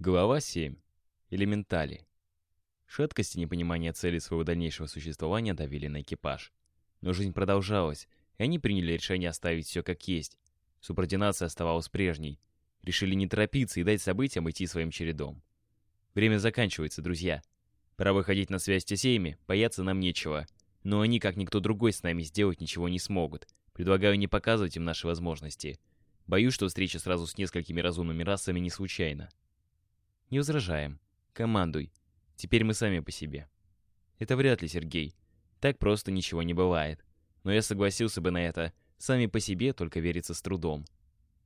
Глава 7. Элементали. Шаткость и непонимание цели своего дальнейшего существования давили на экипаж. Но жизнь продолжалась, и они приняли решение оставить все как есть. Субординация оставалась прежней. Решили не торопиться и дать событиям идти своим чередом. Время заканчивается, друзья. Пора выходить на связь с Тесеями, бояться нам нечего. Но они, как никто другой, с нами сделать ничего не смогут. Предлагаю не показывать им наши возможности. Боюсь, что встреча сразу с несколькими разумными расами не случайна. Не возражаем. Командуй. Теперь мы сами по себе. Это вряд ли, Сергей. Так просто ничего не бывает. Но я согласился бы на это. Сами по себе только верится с трудом.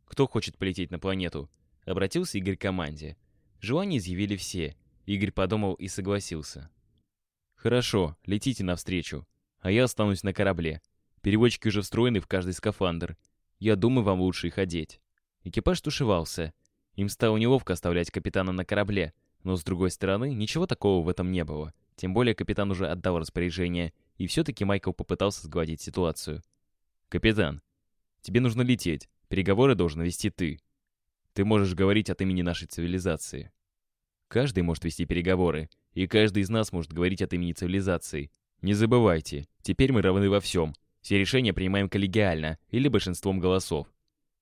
Кто хочет полететь на планету? Обратился Игорь к команде. Желание изъявили все. Игорь подумал и согласился. Хорошо, летите навстречу. А я останусь на корабле. Переводчики уже встроены в каждый скафандр. Я думаю, вам лучше их одеть. Экипаж тушевался. Им стало неловко оставлять капитана на корабле, но с другой стороны, ничего такого в этом не было. Тем более капитан уже отдал распоряжение, и все-таки Майкл попытался сгладить ситуацию. «Капитан, тебе нужно лететь. Переговоры должен вести ты. Ты можешь говорить от имени нашей цивилизации. Каждый может вести переговоры, и каждый из нас может говорить от имени цивилизации. Не забывайте, теперь мы равны во всем. Все решения принимаем коллегиально или большинством голосов.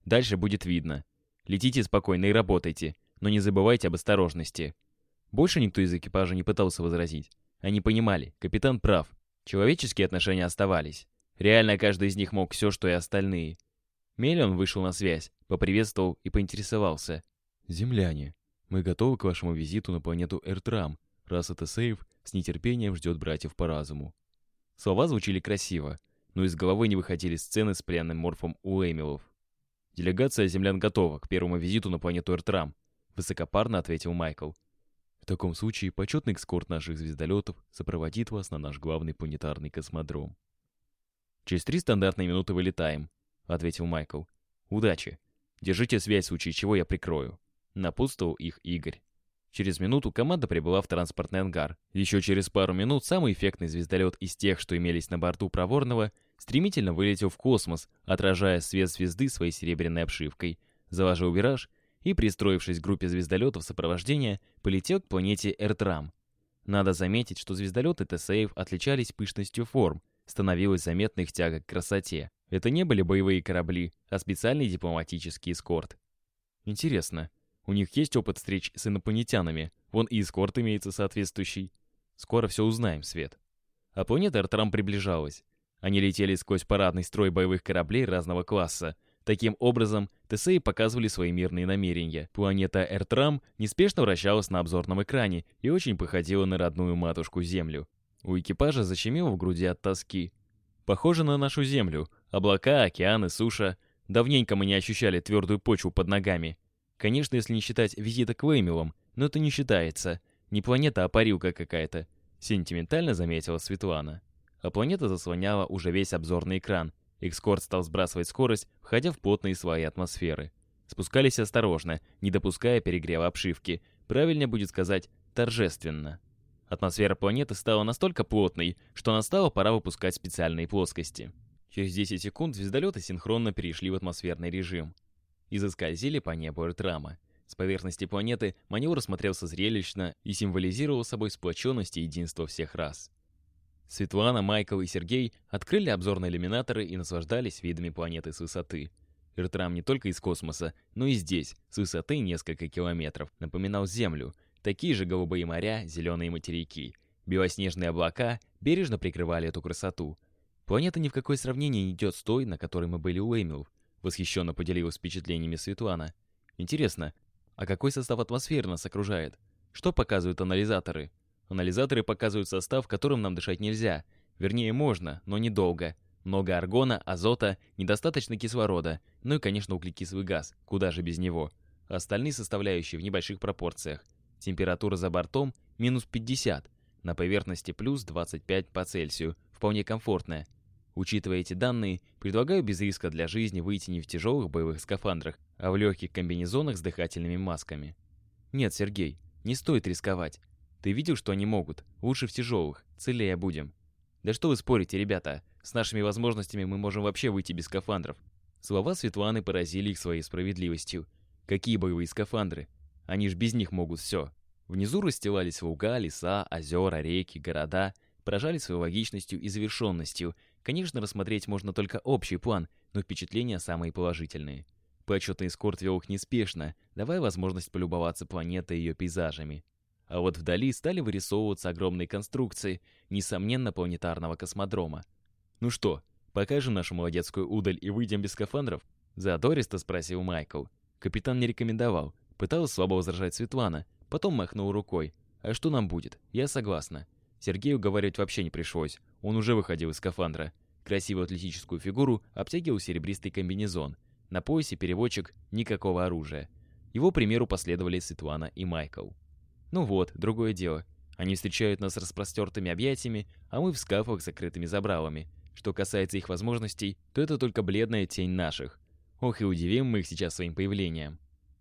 Дальше будет видно. Летите спокойно и работайте, но не забывайте об осторожности. Больше никто из экипажа не пытался возразить. Они понимали, капитан прав. Человеческие отношения оставались. Реально каждый из них мог все, что и остальные. Мелион вышел на связь, поприветствовал и поинтересовался. «Земляне, мы готовы к вашему визиту на планету Эртрам, раз это сейф с нетерпением ждет братьев по разуму». Слова звучали красиво, но из головы не выходили сцены с пленным морфом Уэмилов. «Делегация землян готова к первому визиту на планету Эртрам», высокопарно ответил Майкл. В таком случае почетный экскорт наших звездолетов сопроводит вас на наш главный планетарный космодром. Через три стандартные минуты вылетаем, ответил Майкл. Удачи. Держите связь в случае чего я прикрою. Напутствовал их Игорь. Через минуту команда прибыла в транспортный ангар. Еще через пару минут самый эффектный звездолет из тех, что имелись на борту Проворного, стремительно вылетел в космос, отражая свет звезды своей серебряной обшивкой, заложил вираж и, пристроившись к группе звездолетов сопровождения, полетел к планете Эртрам. Надо заметить, что звездолеты Тесеев отличались пышностью форм, становилась заметна их тяга к красоте. Это не были боевые корабли, а специальный дипломатический эскорт. Интересно, у них есть опыт встреч с инопланетянами, вон и эскорт имеется соответствующий. Скоро все узнаем, Свет. А планета Эртрам приближалась. Они летели сквозь парадный строй боевых кораблей разного класса, Таким образом, ТСИ показывали свои мирные намерения. Планета Эртрам неспешно вращалась на обзорном экране и очень походила на родную матушку Землю. У экипажа защемило в груди от тоски. Похоже на нашу Землю. Облака, океаны, суша. Давненько мы не ощущали твердую почву под ногами. Конечно, если не считать визита к Веймилам, но это не считается. Не планета, а парилка какая-то. Сентиментально заметила Светлана. А планета заслоняла уже весь обзорный экран, Экскорт стал сбрасывать скорость, входя в плотные слои атмосферы. Спускались осторожно, не допуская перегрева обшивки. Правильнее будет сказать «торжественно». Атмосфера планеты стала настолько плотной, что настала пора выпускать специальные плоскости. Через 10 секунд звездолеты синхронно перешли в атмосферный режим и заскользили по небу Эртрама. С поверхности планеты маневр смотрелся зрелищно и символизировал собой сплоченность и единство всех рас. Светлана, Майкл и Сергей открыли обзорные иллюминаторы и наслаждались видами планеты с высоты. Иртрам не только из космоса, но и здесь, с высоты несколько километров, напоминал Землю. Такие же голубые моря, зеленые материки. Белоснежные облака бережно прикрывали эту красоту. Планета ни в какое сравнение не идет с той, на которой мы были у Эмил. Восхищенно поделилась впечатлениями Светлана. Интересно, а какой состав атмосферы нас окружает? Что показывают анализаторы? Анализаторы показывают состав, которым нам дышать нельзя. Вернее, можно, но недолго. Много аргона, азота, недостаточно кислорода, ну и, конечно, углекислый газ, куда же без него. Остальные составляющие в небольших пропорциях. Температура за бортом минус 50, на поверхности плюс 25 по Цельсию, вполне комфортная. Учитывая эти данные, предлагаю без риска для жизни выйти не в тяжелых боевых скафандрах, а в легких комбинезонах с дыхательными масками. Нет, Сергей, не стоит рисковать. Ты видел, что они могут? Лучше в тяжелых. Целее будем. Да что вы спорите, ребята? С нашими возможностями мы можем вообще выйти без скафандров. Слова Светланы поразили их своей справедливостью. Какие боевые скафандры? Они ж без них могут все. Внизу расстилались луга, леса, озера, реки, города, поражали своей логичностью и завершенностью. Конечно, рассмотреть можно только общий план, но впечатления самые положительные. Почетный эскорт вел их неспешно, давая возможность полюбоваться планетой и ее пейзажами. А вот вдали стали вырисовываться огромные конструкции, несомненно, планетарного космодрома. «Ну что, покажем нашу молодецкую удаль и выйдем без скафандров?» Задористо спросил Майкл. Капитан не рекомендовал. Пыталась слабо возражать Светлана, потом махнул рукой. «А что нам будет? Я согласна». Сергею говорить вообще не пришлось. Он уже выходил из скафандра. Красивую атлетическую фигуру обтягивал серебристый комбинезон. На поясе переводчик никакого оружия. Его примеру последовали Светлана и Майкл. Ну вот, другое дело. Они встречают нас распростертыми объятиями, а мы в скафах с закрытыми забралами. Что касается их возможностей, то это только бледная тень наших. Ох и удивим мы их сейчас своим появлением.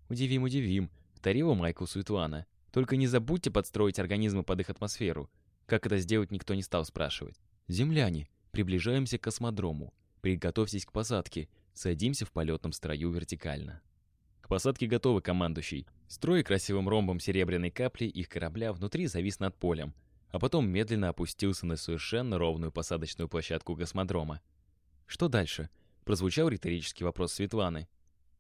Удивим, удивим, вторила Майкл Светлана. Только не забудьте подстроить организмы под их атмосферу. Как это сделать, никто не стал спрашивать. Земляне, приближаемся к космодрому. Приготовьтесь к посадке. Садимся в полетном строю вертикально. К посадке готовы, командующий. Строй красивым ромбом серебряной капли их корабля внутри завис над полем, а потом медленно опустился на совершенно ровную посадочную площадку космодрома. «Что дальше?» — прозвучал риторический вопрос Светланы.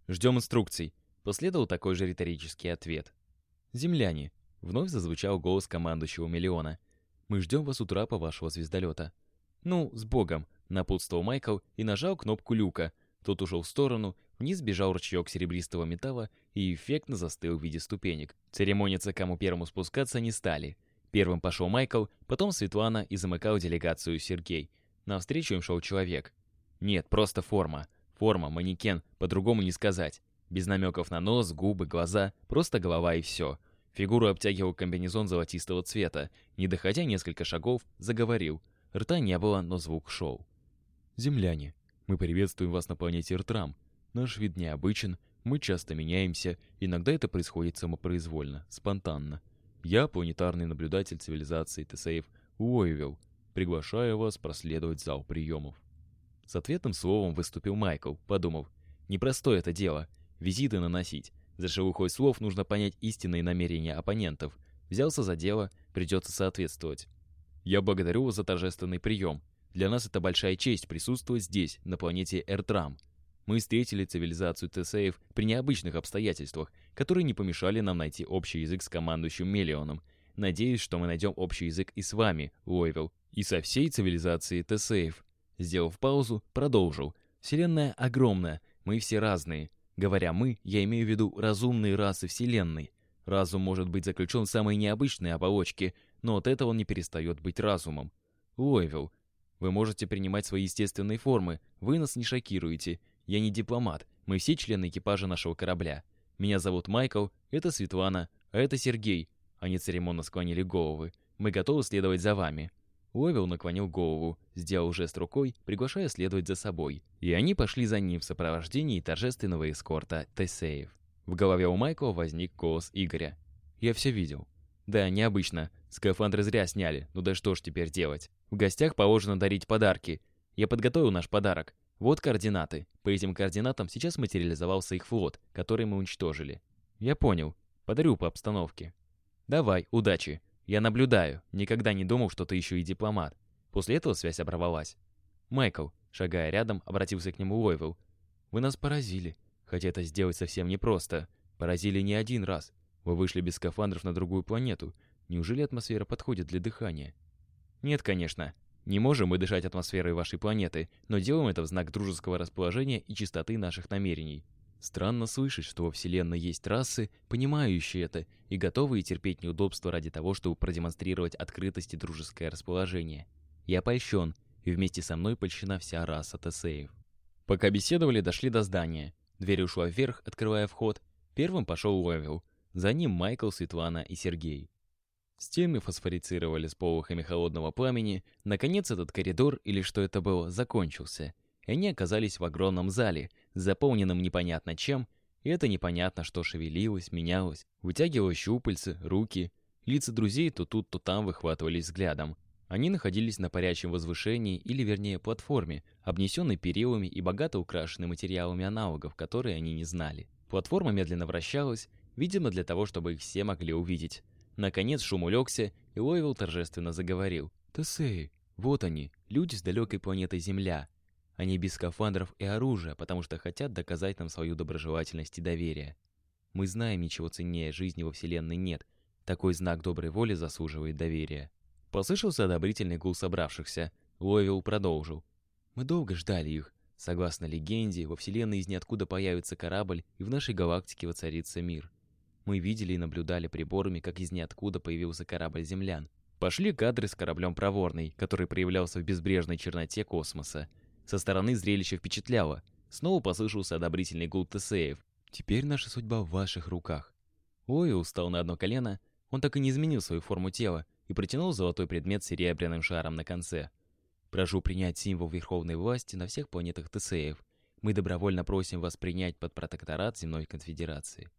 «Ждем инструкций», — последовал такой же риторический ответ. «Земляне», — вновь зазвучал голос командующего миллиона. «Мы ждем вас у трапа вашего звездолета». «Ну, с Богом», — напутствовал Майкл и нажал кнопку люка. Тот ушел в сторону, Вниз бежал ручеек серебристого металла и эффектно застыл в виде ступенек. Церемониться, кому первому спускаться, не стали. Первым пошел Майкл, потом Светлана и замыкал делегацию Сергей. Навстречу им шел человек. Нет, просто форма. Форма, манекен, по-другому не сказать. Без намеков на нос, губы, глаза, просто голова и все. Фигуру обтягивал комбинезон золотистого цвета. Не доходя несколько шагов, заговорил. Рта не было, но звук шел. «Земляне, мы приветствуем вас на планете Ртрам. Наш вид необычен, мы часто меняемся, иногда это происходит самопроизвольно, спонтанно. Я планетарный наблюдатель цивилизации Тесеев Уойвилл, приглашаю вас проследовать зал приемов. С ответным словом выступил Майкл, подумав, непростое это дело, визиты наносить. За шелухой слов нужно понять истинные намерения оппонентов. Взялся за дело, придется соответствовать. Я благодарю вас за торжественный прием. Для нас это большая честь присутствовать здесь, на планете Эртрам. Мы встретили цивилизацию Тесеев при необычных обстоятельствах, которые не помешали нам найти общий язык с командующим Мелионом. Надеюсь, что мы найдем общий язык и с вами, Уэйвел, и со всей цивилизацией Тесеев. Сделав паузу, продолжил. Вселенная огромная, мы все разные. Говоря «мы», я имею в виду разумные расы Вселенной. Разум может быть заключен в самой необычной оболочке, но от этого он не перестает быть разумом. Уэйвел, вы можете принимать свои естественные формы, вы нас не шокируете, я не дипломат, мы все члены экипажа нашего корабля. Меня зовут Майкл, это Светлана, а это Сергей. Они церемонно склонили головы. Мы готовы следовать за вами. Уэвилл наклонил голову, сделал жест рукой, приглашая следовать за собой. И они пошли за ним в сопровождении торжественного эскорта Тесеев. В голове у Майкла возник голос Игоря. «Я все видел». «Да, необычно. Скафандры зря сняли. Ну да что ж теперь делать? В гостях положено дарить подарки. Я подготовил наш подарок. Вот координаты. По этим координатам сейчас материализовался их флот, который мы уничтожили. Я понял. Подарю по обстановке. Давай, удачи. Я наблюдаю. Никогда не думал, что ты еще и дипломат. После этого связь оборвалась. Майкл, шагая рядом, обратился к нему Лойвелл. Вы нас поразили. Хотя это сделать совсем непросто. Поразили не один раз. Вы вышли без скафандров на другую планету. Неужели атмосфера подходит для дыхания? Нет, конечно. Не можем мы дышать атмосферой вашей планеты, но делаем это в знак дружеского расположения и чистоты наших намерений. Странно слышать, что во Вселенной есть расы, понимающие это и готовые терпеть неудобства ради того, чтобы продемонстрировать открытость и дружеское расположение. Я польщен, и вместе со мной польщена вся раса Тесеев. Пока беседовали, дошли до здания. Дверь ушла вверх, открывая вход. Первым пошел Уэвилл. За ним Майкл, Светлана и Сергей. Стены фосфорицировали с полохами холодного пламени. Наконец этот коридор, или что это было, закончился. И они оказались в огромном зале, заполненном непонятно чем, и это непонятно, что шевелилось, менялось, вытягивало щупальцы, руки. Лица друзей то тут, то там выхватывались взглядом. Они находились на парящем возвышении, или вернее платформе, обнесенной перилами и богато украшенной материалами аналогов, которые они не знали. Платформа медленно вращалась, видимо, для того, чтобы их все могли увидеть. Наконец шум улегся, и Лойвел торжественно заговорил. «Тесей, вот они, люди с далекой планеты Земля. Они без скафандров и оружия, потому что хотят доказать нам свою доброжелательность и доверие. Мы знаем, ничего ценнее жизни во Вселенной нет. Такой знак доброй воли заслуживает доверия». Послышался одобрительный гул собравшихся. Лойвел продолжил. «Мы долго ждали их. Согласно легенде, во Вселенной из ниоткуда появится корабль, и в нашей галактике воцарится мир. Мы видели и наблюдали приборами, как из ниоткуда появился корабль землян. Пошли кадры с кораблем «Проворный», который проявлялся в безбрежной черноте космоса. Со стороны зрелище впечатляло. Снова послышался одобрительный гул ТСЭев. «Теперь наша судьба в ваших руках». Ой, устал на одно колено. Он так и не изменил свою форму тела и протянул золотой предмет с серебряным шаром на конце. Прошу принять символ верховной власти на всех планетах ТСЭев. Мы добровольно просим вас принять под протекторат Земной Конфедерации.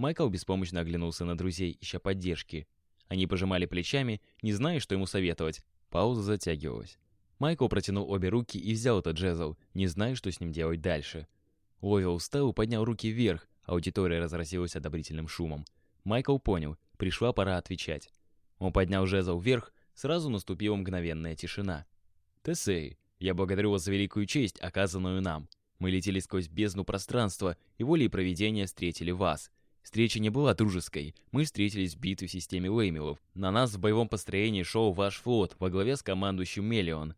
Майкл беспомощно оглянулся на друзей, ища поддержки. Они пожимали плечами, не зная, что ему советовать. Пауза затягивалась. Майкл протянул обе руки и взял этот джезл, не зная, что с ним делать дальше. Ловил и поднял руки вверх, аудитория разразилась одобрительным шумом. Майкл понял, пришла пора отвечать. Он поднял жезл вверх, сразу наступила мгновенная тишина. «Тесей, я благодарю вас за великую честь, оказанную нам. Мы летели сквозь бездну пространства и волей проведения встретили вас. Встреча не была дружеской. Мы встретились в битве в системе Уэймилов. На нас в боевом построении шел ваш флот во главе с командующим Мелион.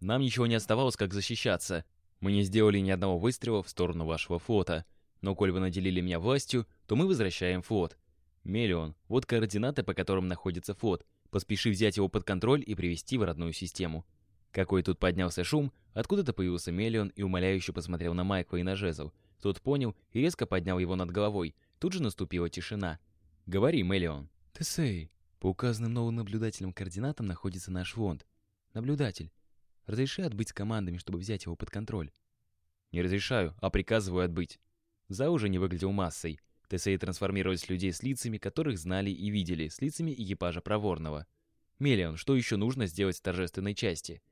Нам ничего не оставалось, как защищаться. Мы не сделали ни одного выстрела в сторону вашего флота. Но коль вы наделили меня властью, то мы возвращаем флот. Мелион, вот координаты, по которым находится флот. Поспеши взять его под контроль и привести в родную систему. Какой тут поднялся шум, откуда-то появился Мелион и умоляюще посмотрел на Майкла и на Жезл. Тот понял и резко поднял его над головой. Тут же наступила тишина. «Говори, Мелион». «Тесей, по указанным новым наблюдателям координатам находится наш фонд. Наблюдатель, разреши отбыть с командами, чтобы взять его под контроль». «Не разрешаю, а приказываю отбыть». За уже не выглядел массой. Тесей трансформировались в людей с лицами, которых знали и видели, с лицами экипажа проворного. «Мелион, что еще нужно сделать в торжественной части?»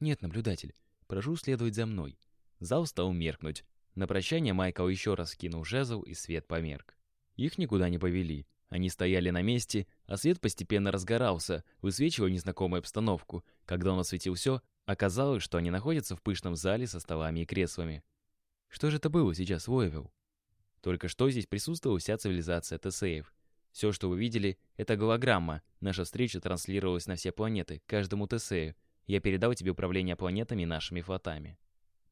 «Нет, наблюдатель. Прошу следовать за мной». Зал стал меркнуть. На прощание Майкл еще раз кинул жезл, и свет померк. Их никуда не повели. Они стояли на месте, а свет постепенно разгорался, высвечивая незнакомую обстановку. Когда он осветил все, оказалось, что они находятся в пышном зале со столами и креслами. Что же это было сейчас, Войвел? Только что здесь присутствовала вся цивилизация Тесеев. Все, что вы видели, это голограмма. Наша встреча транслировалась на все планеты, каждому Тесею. Я передал тебе управление планетами нашими флотами.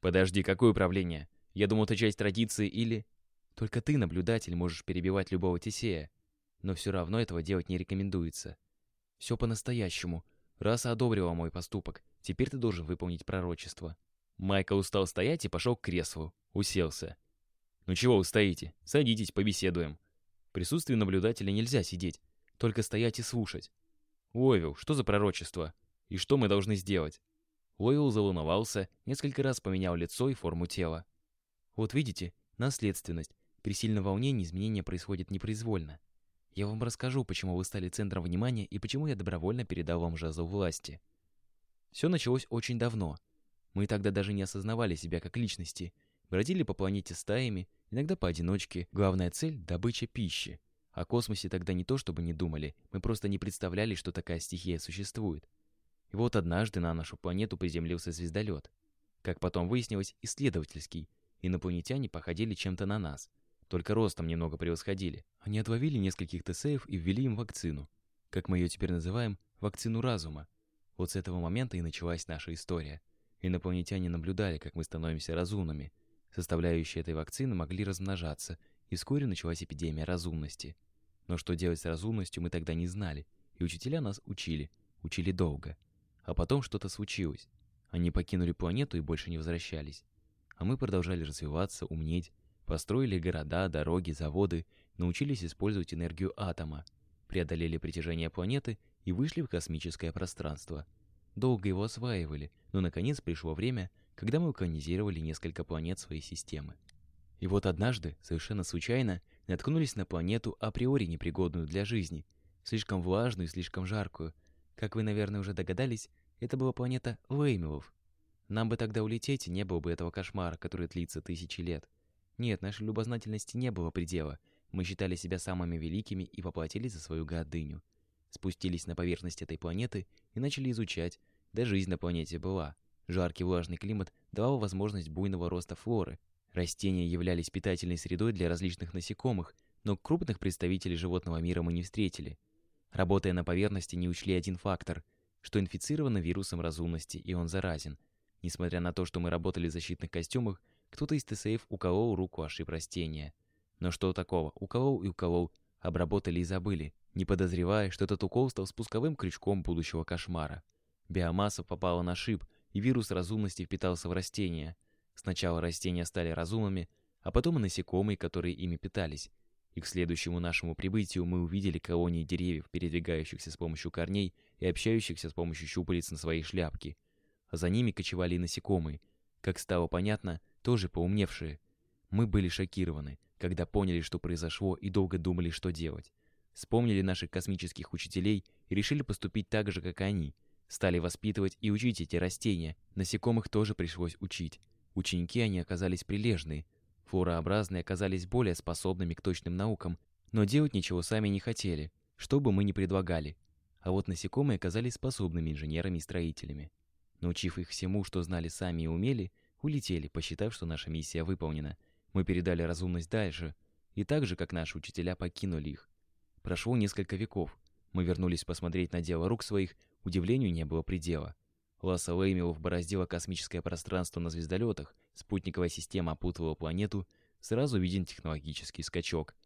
Подожди, какое управление? Я думал, это часть традиции или... Только ты, наблюдатель, можешь перебивать любого Тесея. Но все равно этого делать не рекомендуется. Все по-настоящему. Раса одобрила мой поступок. Теперь ты должен выполнить пророчество. Майкл устал стоять и пошел к креслу. Уселся. «Ну чего вы стоите? Садитесь, побеседуем». В присутствии наблюдателя нельзя сидеть. Только стоять и слушать. Уовил, что за пророчество? И что мы должны сделать? Уовил заволновался, несколько раз поменял лицо и форму тела. Вот видите, наследственность. При сильном волнении изменения происходят непроизвольно. Я вам расскажу, почему вы стали центром внимания и почему я добровольно передал вам жезл власти. Все началось очень давно. Мы тогда даже не осознавали себя как личности. Бродили по планете стаями, иногда поодиночке. Главная цель – добыча пищи. О космосе тогда не то чтобы не думали, мы просто не представляли, что такая стихия существует. И вот однажды на нашу планету приземлился звездолет. Как потом выяснилось, исследовательский – Инопланетяне походили чем-то на нас, только ростом немного превосходили. Они отловили нескольких ТСЭев и ввели им вакцину. Как мы ее теперь называем, вакцину разума. Вот с этого момента и началась наша история. Инопланетяне наблюдали, как мы становимся разумными. Составляющие этой вакцины могли размножаться, и вскоре началась эпидемия разумности. Но что делать с разумностью мы тогда не знали, и учителя нас учили, учили долго. А потом что-то случилось. Они покинули планету и больше не возвращались. А мы продолжали развиваться, умнеть, построили города, дороги, заводы, научились использовать энергию атома, преодолели притяжение планеты и вышли в космическое пространство. Долго его осваивали, но наконец пришло время, когда мы колонизировали несколько планет своей системы. И вот однажды, совершенно случайно, наткнулись на планету априори непригодную для жизни, слишком влажную и слишком жаркую. Как вы, наверное, уже догадались, это была планета Веймилов, нам бы тогда улететь, и не было бы этого кошмара, который длится тысячи лет. Нет, нашей любознательности не было предела. Мы считали себя самыми великими и поплатились за свою гордыню. Спустились на поверхность этой планеты и начали изучать. Да жизнь на планете была. Жаркий влажный климат давал возможность буйного роста флоры. Растения являлись питательной средой для различных насекомых, но крупных представителей животного мира мы не встретили. Работая на поверхности, не учли один фактор, что инфицировано вирусом разумности, и он заразен. Несмотря на то, что мы работали в защитных костюмах, кто-то из ТСФ уколол руку ошиб растения. Но что такого? Уколол и уколол. Обработали и забыли, не подозревая, что этот укол стал спусковым крючком будущего кошмара. Биомасса попала на шип, и вирус разумности впитался в растения. Сначала растения стали разумными, а потом и насекомые, которые ими питались. И к следующему нашему прибытию мы увидели колонии деревьев, передвигающихся с помощью корней и общающихся с помощью щупалец на своей шляпке. А за ними кочевали насекомые, как стало понятно, тоже поумневшие. Мы были шокированы, когда поняли, что произошло, и долго думали, что делать. Вспомнили наших космических учителей и решили поступить так же, как они. Стали воспитывать и учить эти растения. Насекомых тоже пришлось учить. Ученики они оказались прилежные, Флорообразные оказались более способными к точным наукам, но делать ничего сами не хотели, что бы мы ни предлагали. А вот насекомые оказались способными инженерами и строителями. Научив их всему, что знали сами и умели, улетели, посчитав, что наша миссия выполнена. Мы передали разумность дальше, и так же, как наши учителя, покинули их. Прошло несколько веков. Мы вернулись посмотреть на дело рук своих, удивлению не было предела. Ласса Леймилов бороздила космическое пространство на звездолетах, спутниковая система опутывала планету, сразу виден технологический скачок.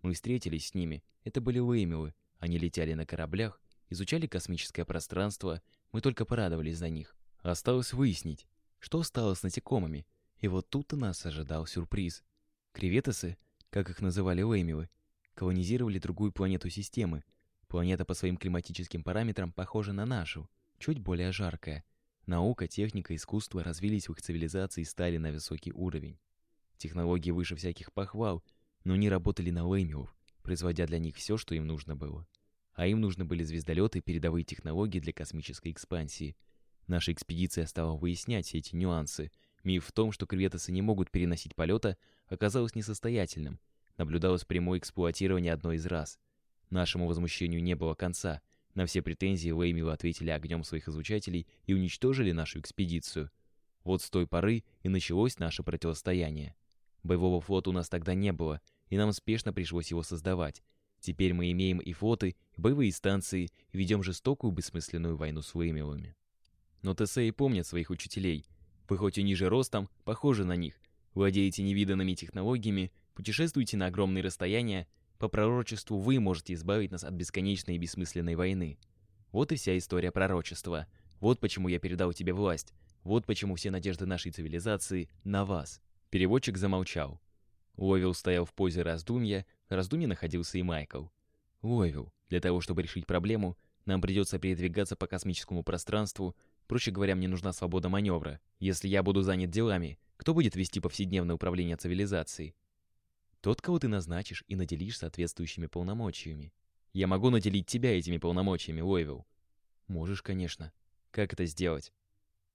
Мы встретились с ними, это были Леймилы, они летели на кораблях, изучали космическое пространство, мы только порадовались за них. Осталось выяснить, что стало с насекомыми, и вот тут-то нас ожидал сюрприз. Креветосы, как их называли Леймилы, колонизировали другую планету системы. Планета по своим климатическим параметрам похожа на нашу, чуть более жаркая. Наука, техника, искусство развились в их цивилизации и стали на высокий уровень. Технологии выше всяких похвал, но они работали на Леймилов, производя для них все, что им нужно было. А им нужны были звездолеты и передовые технологии для космической экспансии. Наша экспедиция стала выяснять все эти нюансы. Миф в том, что креветосы не могут переносить полета, оказалось несостоятельным. Наблюдалось прямое эксплуатирование одной из раз. Нашему возмущению не было конца. На все претензии Леймилы ответили огнем своих изучателей и уничтожили нашу экспедицию. Вот с той поры и началось наше противостояние. Боевого флота у нас тогда не было, и нам спешно пришлось его создавать. Теперь мы имеем и флоты, и боевые станции, и ведем жестокую бессмысленную войну с Леймилами. Но ТСЭ помнят своих учителей. Вы хоть и ниже ростом, похожи на них, владеете невиданными технологиями, путешествуете на огромные расстояния, по пророчеству вы можете избавить нас от бесконечной и бессмысленной войны. Вот и вся история пророчества. Вот почему я передал тебе власть. Вот почему все надежды нашей цивилизации на вас. Переводчик замолчал. Ловил стоял в позе раздумья, в раздумье находился и Майкл. Ловил. Для того, чтобы решить проблему, нам придется передвигаться по космическому пространству. Проще говоря, мне нужна свобода маневра. Если я буду занят делами, кто будет вести повседневное управление цивилизацией? Тот, кого ты назначишь и наделишь соответствующими полномочиями. Я могу наделить тебя этими полномочиями, Уэйвилл. Можешь, конечно. Как это сделать?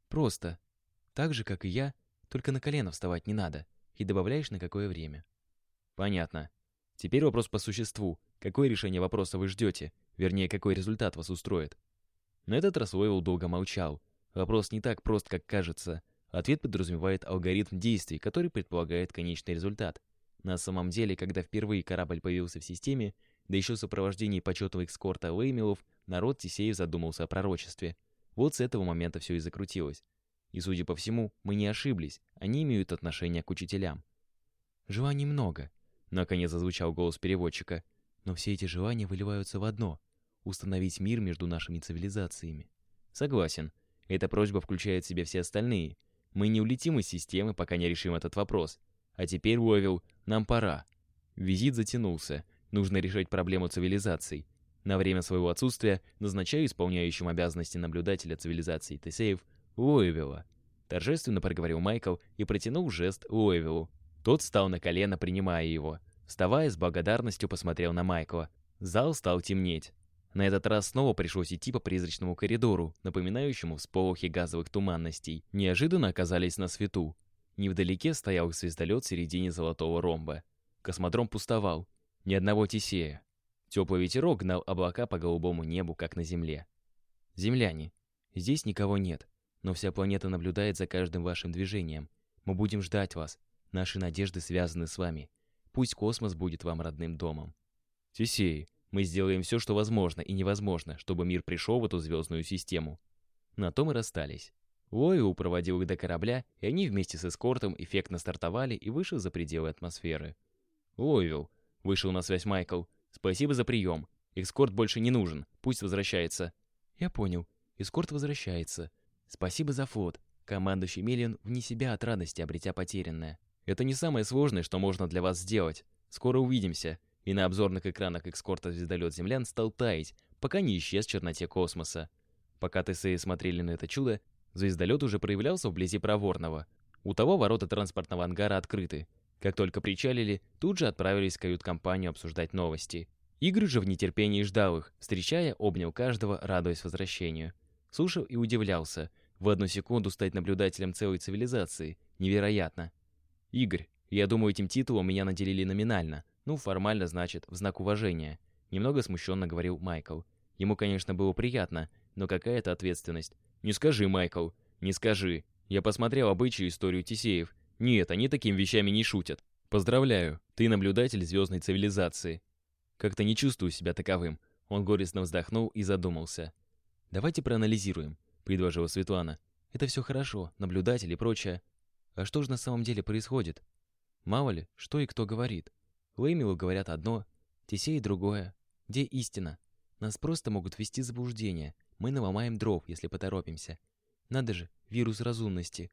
Просто. Так же, как и я, только на колено вставать не надо. И добавляешь на какое время. Понятно. Теперь вопрос по существу. Какое решение вопроса вы ждете? Вернее, какой результат вас устроит? На этот раз Уэйвилл долго молчал. Вопрос не так прост, как кажется. Ответ подразумевает алгоритм действий, который предполагает конечный результат — на самом деле, когда впервые корабль появился в системе, да еще в сопровождении почетного экскорта Леймилов, народ Тисеев задумался о пророчестве. Вот с этого момента все и закрутилось. И, судя по всему, мы не ошиблись, они имеют отношение к учителям. «Желаний много», — наконец зазвучал голос переводчика. «Но все эти желания выливаются в одно — установить мир между нашими цивилизациями». «Согласен. Эта просьба включает в себя все остальные. Мы не улетим из системы, пока не решим этот вопрос. А теперь, Уовил, нам пора. Визит затянулся. Нужно решать проблему цивилизаций. На время своего отсутствия назначаю исполняющим обязанности наблюдателя цивилизации Тесеев Луэвилла. Торжественно проговорил Майкл и протянул жест Луэвиллу. Тот встал на колено, принимая его. Вставая, с благодарностью посмотрел на Майкла. Зал стал темнеть. На этот раз снова пришлось идти по призрачному коридору, напоминающему всполохи газовых туманностей. Неожиданно оказались на свету. Невдалеке стоял звездолет в середине золотого ромба. Космодром пустовал. Ни одного Тесея. Теплый ветерок гнал облака по голубому небу, как на земле. Земляне. Здесь никого нет, но вся планета наблюдает за каждым вашим движением. Мы будем ждать вас. Наши надежды связаны с вами. Пусть космос будет вам родным домом. Тесеи, мы сделаем все, что возможно и невозможно, чтобы мир пришел в эту звездную систему. На том и расстались. Лоиу проводил их до корабля, и они вместе с эскортом эффектно стартовали и вышли за пределы атмосферы. Лоивил. Вышел на связь Майкл. Спасибо за прием. Эскорт больше не нужен. Пусть возвращается. Я понял. Эскорт возвращается. Спасибо за флот. Командующий Мелион вне себя от радости, обретя потерянное. Это не самое сложное, что можно для вас сделать. Скоро увидимся и на обзорных экранах экскорта звездолет землян стал таять, пока не исчез в черноте космоса. Пока ТСЭ смотрели на это чудо, звездолет уже проявлялся вблизи Проворного. У того ворота транспортного ангара открыты. Как только причалили, тут же отправились в кают-компанию обсуждать новости. Игорь же в нетерпении ждал их, встречая, обнял каждого, радуясь возвращению. Слушал и удивлялся. В одну секунду стать наблюдателем целой цивилизации. Невероятно. Игорь, я думаю, этим титулом меня наделили номинально. Ну, формально, значит, в знак уважения. Немного смущенно говорил Майкл. Ему, конечно, было приятно, но какая-то ответственность. Не скажи, Майкл, не скажи. Я посмотрел обычаю историю Тисеев. Нет, они такими вещами не шутят. Поздравляю, ты наблюдатель звездной цивилизации. Как-то не чувствую себя таковым. Он горестно вздохнул и задумался. Давайте проанализируем, предложила Светлана. Это все хорошо, наблюдатель и прочее. А что же на самом деле происходит? Мало ли, что и кто говорит. Леймилу говорят одно, Тесей другое. Где истина? Нас просто могут ввести заблуждение. Мы наломаем дров, если поторопимся. Надо же, вирус разумности.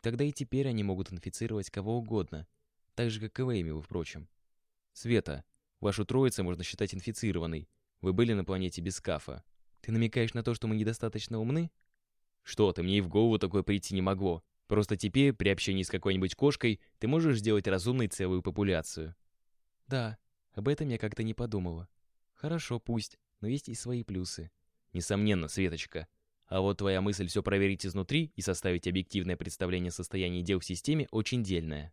Тогда и теперь они могут инфицировать кого угодно. Так же, как и Леймилу, впрочем. Света, вашу троицу можно считать инфицированной. Вы были на планете без скафа. Ты намекаешь на то, что мы недостаточно умны? Что ты, мне и в голову такое прийти не могло. Просто теперь, при общении с какой-нибудь кошкой, ты можешь сделать разумной целую популяцию. Да, об этом я как-то не подумала. Хорошо, пусть, но есть и свои плюсы. Несомненно, Светочка. А вот твоя мысль все проверить изнутри и составить объективное представление состояния дел в системе очень дельная.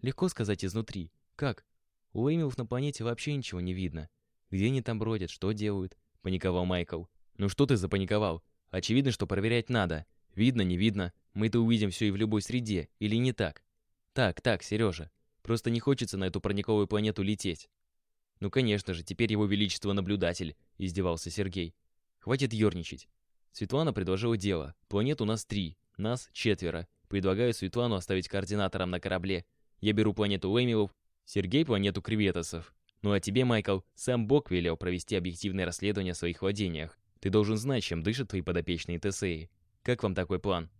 Легко сказать изнутри. Как? У Эмилов на планете вообще ничего не видно. Где они там бродят, что делают? Паниковал Майкл. Ну что ты запаниковал? Очевидно, что проверять надо. Видно, не видно. Мы-то увидим все и в любой среде. Или не так? Так, так, Сережа. Просто не хочется на эту парниковую планету лететь. Ну, конечно же, теперь его величество наблюдатель, издевался Сергей. Хватит ерничать. Светлана предложила дело. Планет у нас три, нас четверо. Предлагаю Светлану оставить координатором на корабле. Я беру планету Лэмилов, Сергей планету Креветосов. Ну а тебе, Майкл, сам Бог велел провести объективное расследование о своих владениях. Ты должен знать, чем дышат твои подопечные ТСЭи. Как вам такой план?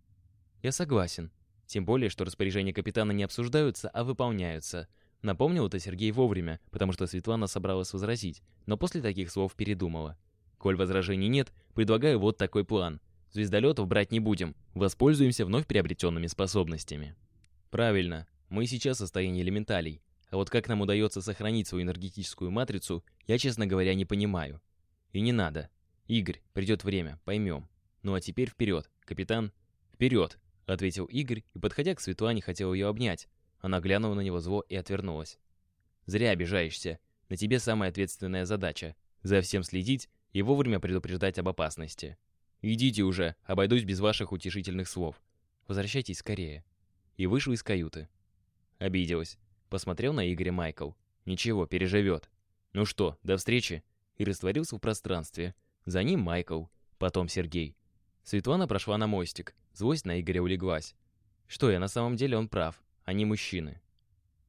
Я согласен, тем более, что распоряжения капитана не обсуждаются, а выполняются. Напомнил это Сергей вовремя, потому что Светлана собралась возразить, но после таких слов передумала. Коль возражений нет, предлагаю вот такой план. Звездолетов брать не будем, воспользуемся вновь приобретенными способностями. Правильно, мы сейчас в состоянии элементалей. А вот как нам удается сохранить свою энергетическую матрицу, я, честно говоря, не понимаю. И не надо. Игорь, придет время, поймем. Ну а теперь вперед, капитан, вперед! — ответил Игорь и, подходя к Светлане, хотел ее обнять. Она глянула на него зло и отвернулась. «Зря обижаешься. На тебе самая ответственная задача — за всем следить и вовремя предупреждать об опасности. Идите уже, обойдусь без ваших утешительных слов. Возвращайтесь скорее». И вышел из каюты. Обиделась. Посмотрел на Игоря Майкл. «Ничего, переживет. Ну что, до встречи?» И растворился в пространстве. За ним Майкл, потом Сергей. Светлана прошла на мостик. Злость на Игоря улеглась. Что я, на самом деле он прав. Они мужчины.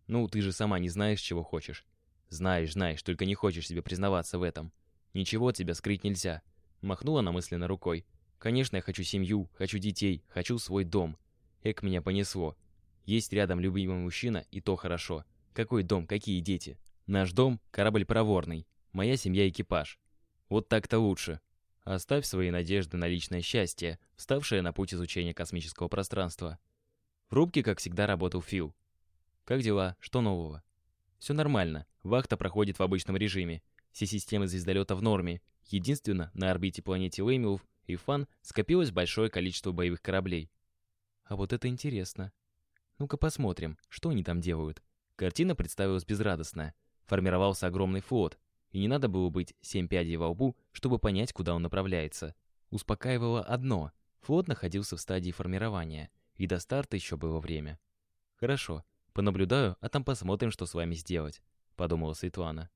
Ну, ты же сама не знаешь, чего хочешь. Знаешь, знаешь, только не хочешь себе признаваться в этом. Ничего от тебя скрыть нельзя. Махнула она мысленно рукой. Конечно, я хочу семью, хочу детей, хочу свой дом. Эк, меня понесло. Есть рядом любимый мужчина, и то хорошо. Какой дом, какие дети? Наш дом — корабль проворный. Моя семья — экипаж. Вот так-то лучше. Оставь свои надежды на личное счастье, вставшее на путь изучения космического пространства. В рубке, как всегда, работал Фил. «Как дела? Что нового?» «Все нормально. Вахта проходит в обычном режиме. Все системы звездолета в норме. Единственно, на орбите планеты Уэймилов и Фан скопилось большое количество боевых кораблей. А вот это интересно. Ну-ка посмотрим, что они там делают. Картина представилась безрадостная. формировался огромный флот, и не надо было быть семь пядей во лбу, чтобы понять, куда он направляется. Успокаивало одно — флот находился в стадии формирования, и до старта еще было время. «Хорошо, понаблюдаю, а там посмотрим, что с вами сделать», — подумала Светлана.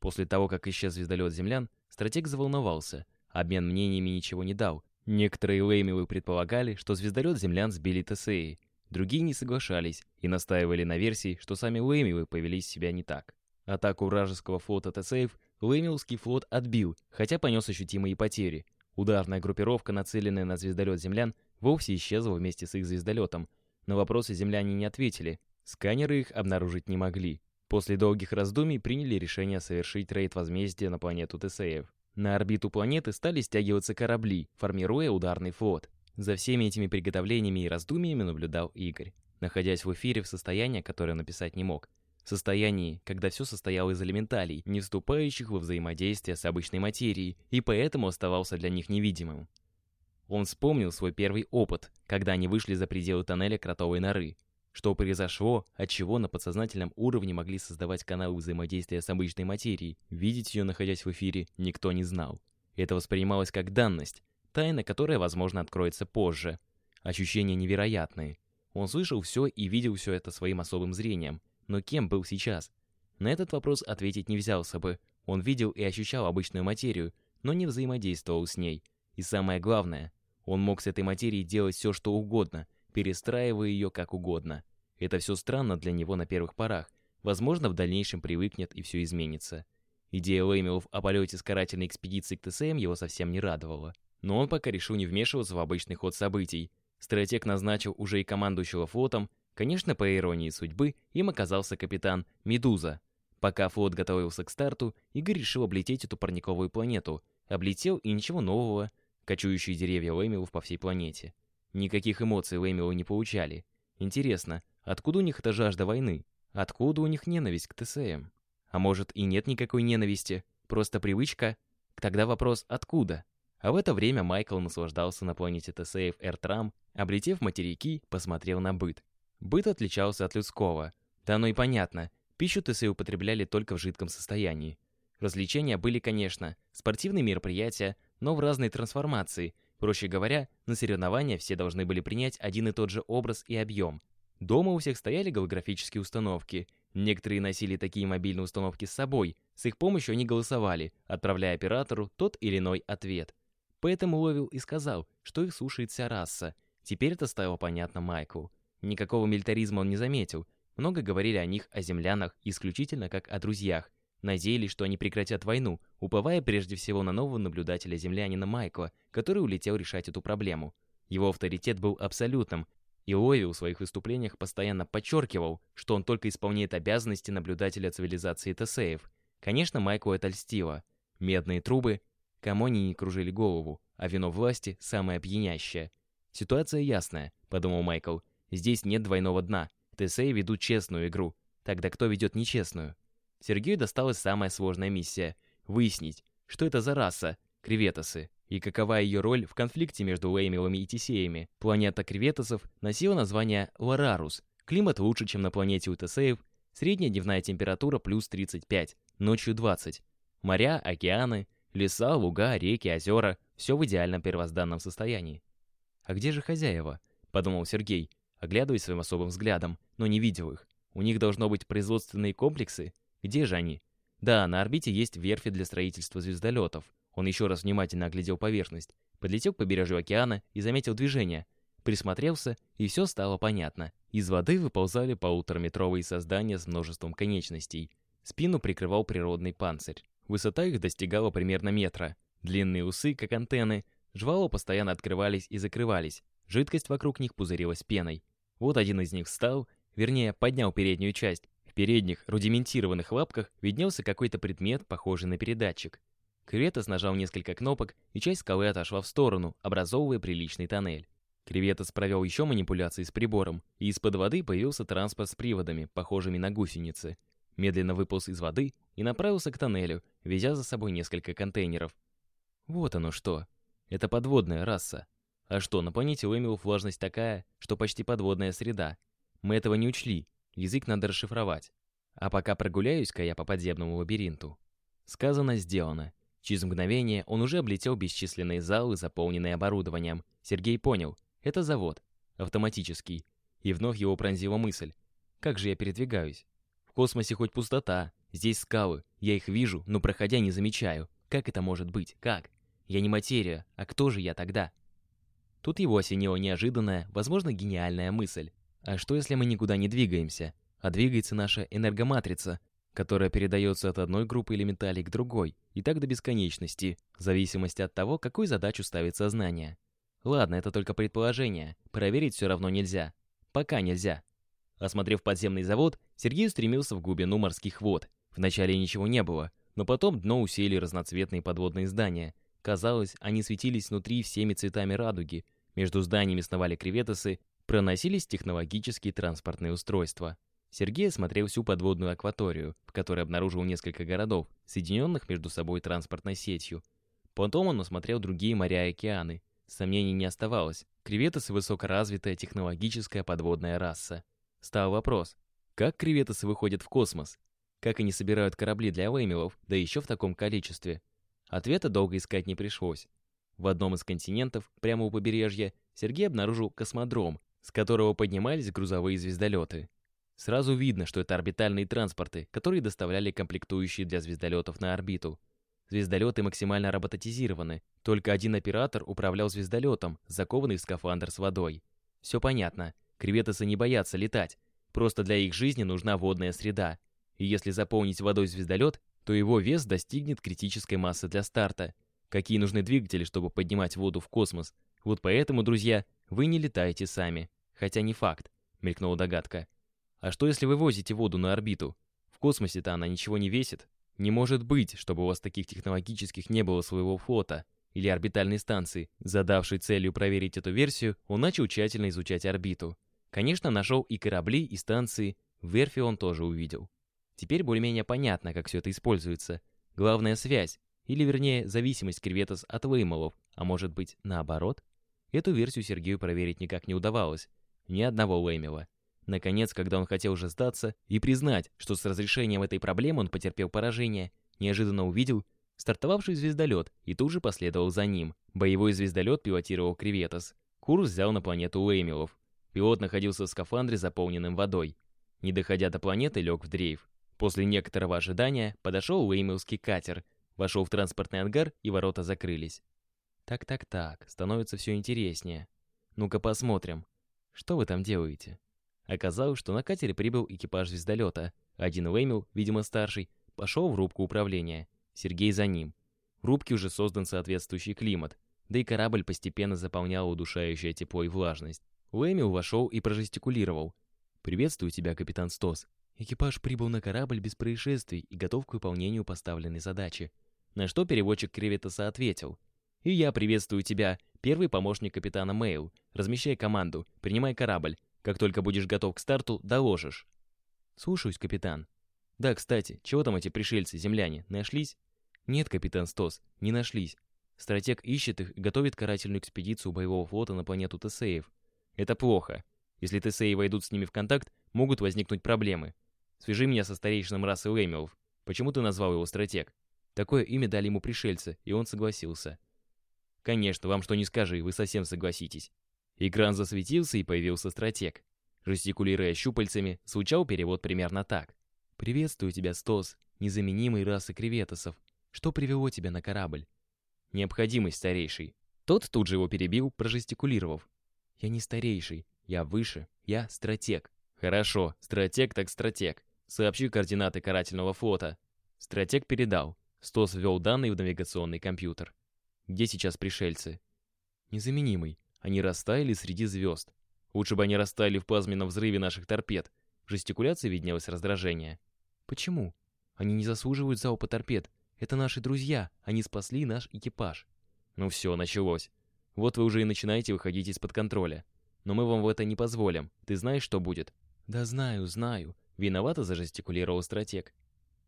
После того, как исчез звездолет землян, стратег заволновался. Обмен мнениями ничего не дал. Некоторые Леймилы предполагали, что звездолет землян сбили ТСЭи. Другие не соглашались и настаивали на версии, что сами Леймилы повели себя не так. Атаку вражеского флота Тесеев Леймилский флот отбил, хотя понес ощутимые потери. Ударная группировка, нацеленная на звездолет землян, вовсе исчезла вместе с их звездолетом. На вопросы земляне не ответили. Сканеры их обнаружить не могли. После долгих раздумий приняли решение совершить рейд возмездия на планету Тесеев. На орбиту планеты стали стягиваться корабли, формируя ударный флот. За всеми этими приготовлениями и раздумьями наблюдал Игорь, находясь в эфире в состоянии, которое написать не мог состоянии, когда все состояло из элементалей, не вступающих во взаимодействие с обычной материей, и поэтому оставался для них невидимым. Он вспомнил свой первый опыт, когда они вышли за пределы тоннеля кротовой норы. Что произошло, от чего на подсознательном уровне могли создавать каналы взаимодействия с обычной материей, видеть ее, находясь в эфире, никто не знал. Это воспринималось как данность, тайна которая, возможно, откроется позже. Ощущения невероятные. Он слышал все и видел все это своим особым зрением, но кем был сейчас? На этот вопрос ответить не взялся бы. Он видел и ощущал обычную материю, но не взаимодействовал с ней. И самое главное, он мог с этой материей делать все, что угодно, перестраивая ее как угодно. Это все странно для него на первых порах. Возможно, в дальнейшем привыкнет и все изменится. Идея Леймилов о полете с карательной экспедиции к ТСМ его совсем не радовала. Но он пока решил не вмешиваться в обычный ход событий. Стратег назначил уже и командующего флотом, Конечно, по иронии судьбы, им оказался капитан Медуза. Пока флот готовился к старту, Игорь решил облететь эту парниковую планету. Облетел и ничего нового. Кочующие деревья Лэмилов по всей планете. Никаких эмоций Лэмилы не получали. Интересно, откуда у них эта жажда войны? Откуда у них ненависть к ТСМ? А может и нет никакой ненависти, просто привычка? Тогда вопрос «откуда?». А в это время Майкл наслаждался на планете ТСФ Эртрам, облетев материки, посмотрел на быт. Быт отличался от людского. Да оно и понятно. Пищу ТСы употребляли только в жидком состоянии. Развлечения были, конечно, спортивные мероприятия, но в разной трансформации. Проще говоря, на соревнования все должны были принять один и тот же образ и объем. Дома у всех стояли голографические установки. Некоторые носили такие мобильные установки с собой. С их помощью они голосовали, отправляя оператору тот или иной ответ. Поэтому Ловил и сказал, что их слушает вся раса. Теперь это стало понятно Майклу. Никакого милитаризма он не заметил. Много говорили о них, о землянах, исключительно как о друзьях. Надеялись, что они прекратят войну, уповая прежде всего на нового наблюдателя землянина Майкла, который улетел решать эту проблему. Его авторитет был абсолютным, и Лови в своих выступлениях постоянно подчеркивал, что он только исполняет обязанности наблюдателя цивилизации Тесеев. Конечно, Майклу это льстило. Медные трубы, кому они не кружили голову, а вино власти самое пьянящее. «Ситуация ясная», — подумал Майкл. Здесь нет двойного дна. ТСЭ ведут честную игру. Тогда кто ведет нечестную? Сергею досталась самая сложная миссия — выяснить, что это за раса — креветосы, и какова ее роль в конфликте между Леймилами и Тесеями. Планета креветосов носила название Ларарус. Климат лучше, чем на планете у Тесеев. Средняя дневная температура плюс 35, ночью 20. Моря, океаны, леса, луга, реки, озера — все в идеальном первозданном состоянии. «А где же хозяева?» — подумал Сергей оглядываясь своим особым взглядом, но не видел их. У них должно быть производственные комплексы? Где же они? Да, на орбите есть верфи для строительства звездолетов. Он еще раз внимательно оглядел поверхность, подлетел к побережью океана и заметил движение. Присмотрелся, и все стало понятно. Из воды выползали полутораметровые создания с множеством конечностей. Спину прикрывал природный панцирь. Высота их достигала примерно метра. Длинные усы, как антенны, жвала постоянно открывались и закрывались, Жидкость вокруг них пузырилась пеной. Вот один из них встал, вернее, поднял переднюю часть. В передних, рудиментированных лапках виднелся какой-то предмет, похожий на передатчик. Креветос нажал несколько кнопок, и часть скалы отошла в сторону, образовывая приличный тоннель. Креветос провел еще манипуляции с прибором, и из-под воды появился транспорт с приводами, похожими на гусеницы. Медленно выполз из воды и направился к тоннелю, везя за собой несколько контейнеров. Вот оно что. Это подводная раса. А что, на планете Лэмил влажность такая, что почти подводная среда. Мы этого не учли, язык надо расшифровать. А пока прогуляюсь-ка я по подземному лабиринту. Сказано, сделано. Через мгновение он уже облетел бесчисленные залы, заполненные оборудованием. Сергей понял, это завод, автоматический. И вновь его пронзила мысль. Как же я передвигаюсь? В космосе хоть пустота, здесь скалы. Я их вижу, но проходя не замечаю. Как это может быть? Как? Я не материя, а кто же я тогда? Тут его осенила неожиданная, возможно, гениальная мысль. А что, если мы никуда не двигаемся, а двигается наша энергоматрица, которая передается от одной группы элементалей к другой, и так до бесконечности, в зависимости от того, какую задачу ставит сознание. Ладно, это только предположение, проверить все равно нельзя. Пока нельзя. Осмотрев подземный завод, Сергей устремился в глубину морских вод. Вначале ничего не было, но потом дно усеяли разноцветные подводные здания. Казалось, они светились внутри всеми цветами радуги. Между зданиями сновали креветосы, проносились технологические транспортные устройства. Сергей осмотрел всю подводную акваторию, в которой обнаружил несколько городов, соединенных между собой транспортной сетью. Потом он осмотрел другие моря и океаны. Сомнений не оставалось. Креветосы — высокоразвитая технологическая подводная раса. Стал вопрос, как креветосы выходят в космос? Как они собирают корабли для веймилов, да еще в таком количестве? Ответа долго искать не пришлось. В одном из континентов, прямо у побережья, Сергей обнаружил космодром, с которого поднимались грузовые звездолеты. Сразу видно, что это орбитальные транспорты, которые доставляли комплектующие для звездолетов на орбиту. Звездолеты максимально роботизированы, только один оператор управлял звездолетом, закованный в скафандр с водой. Все понятно, креветосы не боятся летать, просто для их жизни нужна водная среда. И если заполнить водой звездолет, то его вес достигнет критической массы для старта. Какие нужны двигатели, чтобы поднимать воду в космос? Вот поэтому, друзья, вы не летаете сами. Хотя не факт, мелькнула догадка. А что если вы возите воду на орбиту? В космосе-то она ничего не весит. Не может быть, чтобы у вас таких технологических не было своего флота или орбитальной станции. Задавший целью проверить эту версию, он начал тщательно изучать орбиту. Конечно, нашел и корабли, и станции. Верфи он тоже увидел. Теперь более-менее понятно, как все это используется. Главная связь, или вернее зависимость креветос от веймолов, а может быть наоборот? Эту версию Сергею проверить никак не удавалось. Ни одного Лэмила. Наконец, когда он хотел уже сдаться и признать, что с разрешением этой проблемы он потерпел поражение, неожиданно увидел стартовавший звездолет и тут же последовал за ним. Боевой звездолет пилотировал Креветос. Курс взял на планету Лэмилов. Пилот находился в скафандре, заполненным водой. Не доходя до планеты, лег в дрейф. После некоторого ожидания подошел Леймилский катер, вошел в транспортный ангар и ворота закрылись. Так-так-так, становится все интереснее. Ну-ка посмотрим, «Что вы там делаете?» Оказалось, что на катере прибыл экипаж звездолета. Один Лэмил, видимо старший, пошел в рубку управления. Сергей за ним. В рубке уже создан соответствующий климат, да и корабль постепенно заполнял удушающее тепло и влажность. Лэмил вошел и прожестикулировал. «Приветствую тебя, капитан Стос. Экипаж прибыл на корабль без происшествий и готов к выполнению поставленной задачи». На что переводчик Креветоса ответил. «И я приветствую тебя, Первый помощник капитана Мейл. Размещай команду, принимай корабль. Как только будешь готов к старту, доложишь. Слушаюсь, капитан. Да, кстати, чего там эти пришельцы, земляне, нашлись? Нет, капитан Стос, не нашлись. Стратег ищет их и готовит карательную экспедицию боевого флота на планету Тесеев. Это плохо. Если Тесеи войдут с ними в контакт, могут возникнуть проблемы. Свяжи меня со старейшином расы Лэмилов. Почему ты назвал его стратег? Такое имя дали ему пришельцы, и он согласился. Конечно, вам что не скажи, вы совсем согласитесь. Экран засветился, и появился стратег. Жестикулируя щупальцами, звучал перевод примерно так. «Приветствую тебя, Стос, незаменимый расы креветосов. Что привело тебя на корабль?» «Необходимость, старейший». Тот тут же его перебил, прожестикулировав. «Я не старейший, я выше, я стратег». «Хорошо, стратег так стратег. Сообщи координаты карательного флота». Стратег передал. Стос ввел данные в навигационный компьютер. Где сейчас пришельцы? Незаменимый. Они растаяли среди звезд. Лучше бы они растаяли в плазменном взрыве наших торпед. В жестикуляции виднелось раздражение. Почему? Они не заслуживают залпа торпед. Это наши друзья. Они спасли наш экипаж. Ну все, началось. Вот вы уже и начинаете выходить из-под контроля. Но мы вам в это не позволим. Ты знаешь, что будет? Да знаю, знаю. Виновато зажестикулировал стратег.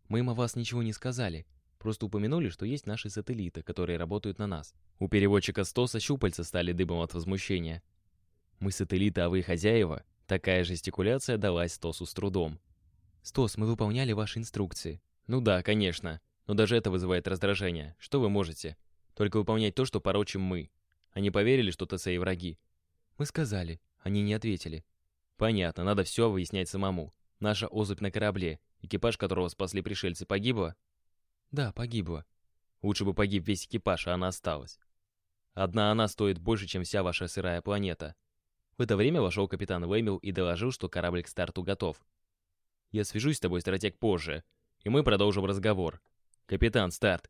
Мы им о вас ничего не сказали. Просто упомянули, что есть наши сателлиты, которые работают на нас. У переводчика Стоса щупальца стали дыбом от возмущения. Мы сателлиты, а вы хозяева? Такая жестикуляция далась Стосу с трудом. «Стос, мы выполняли ваши инструкции». «Ну да, конечно. Но даже это вызывает раздражение. Что вы можете? Только выполнять то, что порочим мы. Они поверили, что ТС и враги?» «Мы сказали». Они не ответили. «Понятно, надо все выяснять самому. Наша озыбь на корабле, экипаж которого спасли пришельцы, погибла?» «Да, погибла». «Лучше бы погиб весь экипаж, а она осталась. Одна она стоит больше, чем вся ваша сырая планета». В это время вошел капитан Уэмил и доложил, что корабль к старту готов. «Я свяжусь с тобой, стратег, позже, и мы продолжим разговор. Капитан, старт!»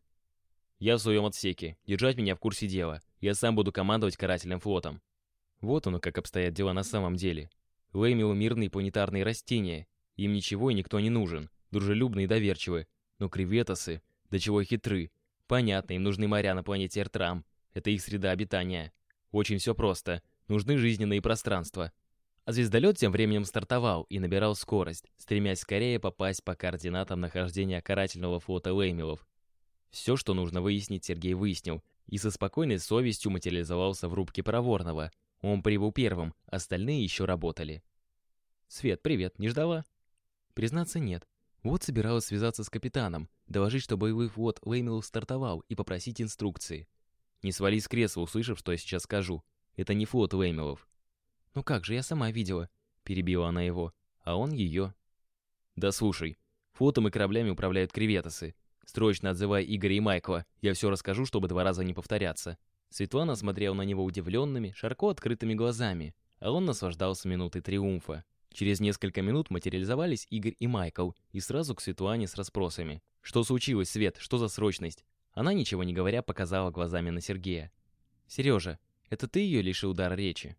«Я в своем отсеке. Держать меня в курсе дела. Я сам буду командовать карательным флотом». Вот оно, как обстоят дела на самом деле. Уэмил мирные планетарные растения. Им ничего и никто не нужен. Дружелюбные и доверчивы. Но креветосы, до чего хитры. Понятно, им нужны моря на планете Эртрам. Это их среда обитания. Очень все просто. Нужны жизненные пространства. А звездолет тем временем стартовал и набирал скорость, стремясь скорее попасть по координатам нахождения карательного флота Леймилов. Все, что нужно выяснить, Сергей выяснил, и со спокойной совестью материализовался в рубке проворного. Он прибыл первым, остальные еще работали. «Свет, привет, не ждала?» «Признаться, нет. Вот собиралась связаться с капитаном, доложить, что боевой флот Леймилов стартовал, и попросить инструкции. Не свали с кресла, услышав, что я сейчас скажу. Это не флот Леймилов. «Ну как же, я сама видела», — перебила она его, а он ее. «Да слушай, флотом и кораблями управляют креветосы. Срочно отзывай Игоря и Майкла, я все расскажу, чтобы два раза не повторяться». Светлана смотрела на него удивленными, широко открытыми глазами, а он наслаждался минутой триумфа. Через несколько минут материализовались Игорь и Майкл, и сразу к Светлане с расспросами. «Что случилось, Свет? Что за срочность?» Она, ничего не говоря, показала глазами на Сергея. «Сережа, это ты ее лишил дара речи?»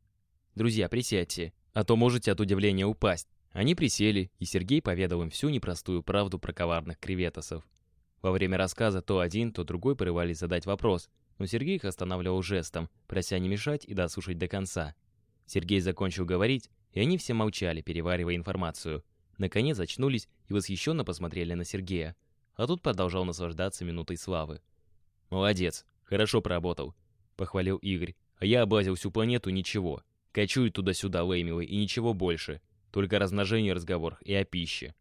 «Друзья, присядьте, а то можете от удивления упасть». Они присели, и Сергей поведал им всю непростую правду про коварных креветосов. Во время рассказа то один, то другой порывались задать вопрос, но Сергей их останавливал жестом, прося не мешать и дослушать до конца. Сергей закончил говорить, и они все молчали, переваривая информацию. Наконец очнулись и восхищенно посмотрели на Сергея. А тут продолжал наслаждаться минутой славы. «Молодец, хорошо поработал», — похвалил Игорь. «А я облазил всю планету, ничего. Качую туда-сюда леймилы и ничего больше. Только размножение разговор и о пище.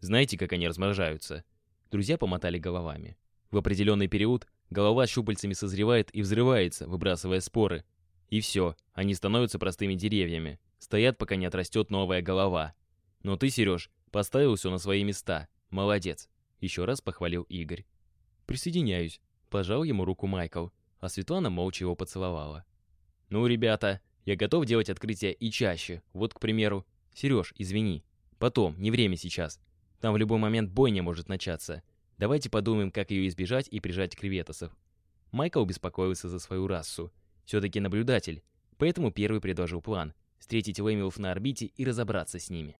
Знаете, как они размножаются?» Друзья помотали головами. В определенный период голова щупальцами созревает и взрывается, выбрасывая споры. И все, они становятся простыми деревьями. Стоят, пока не отрастет новая голова. Но ты, Сереж, поставил все на свои места. Молодец. Еще раз похвалил Игорь. Присоединяюсь. Пожал ему руку Майкл, а Светлана молча его поцеловала. «Ну, ребята, я готов делать открытия и чаще. Вот, к примеру, Сереж, извини. Потом, не время сейчас. Там в любой момент бойня может начаться. Давайте подумаем, как ее избежать и прижать креветосов». Майкл беспокоился за свою расу. Все-таки наблюдатель. Поэтому первый предложил план – встретить Лэмилов на орбите и разобраться с ними.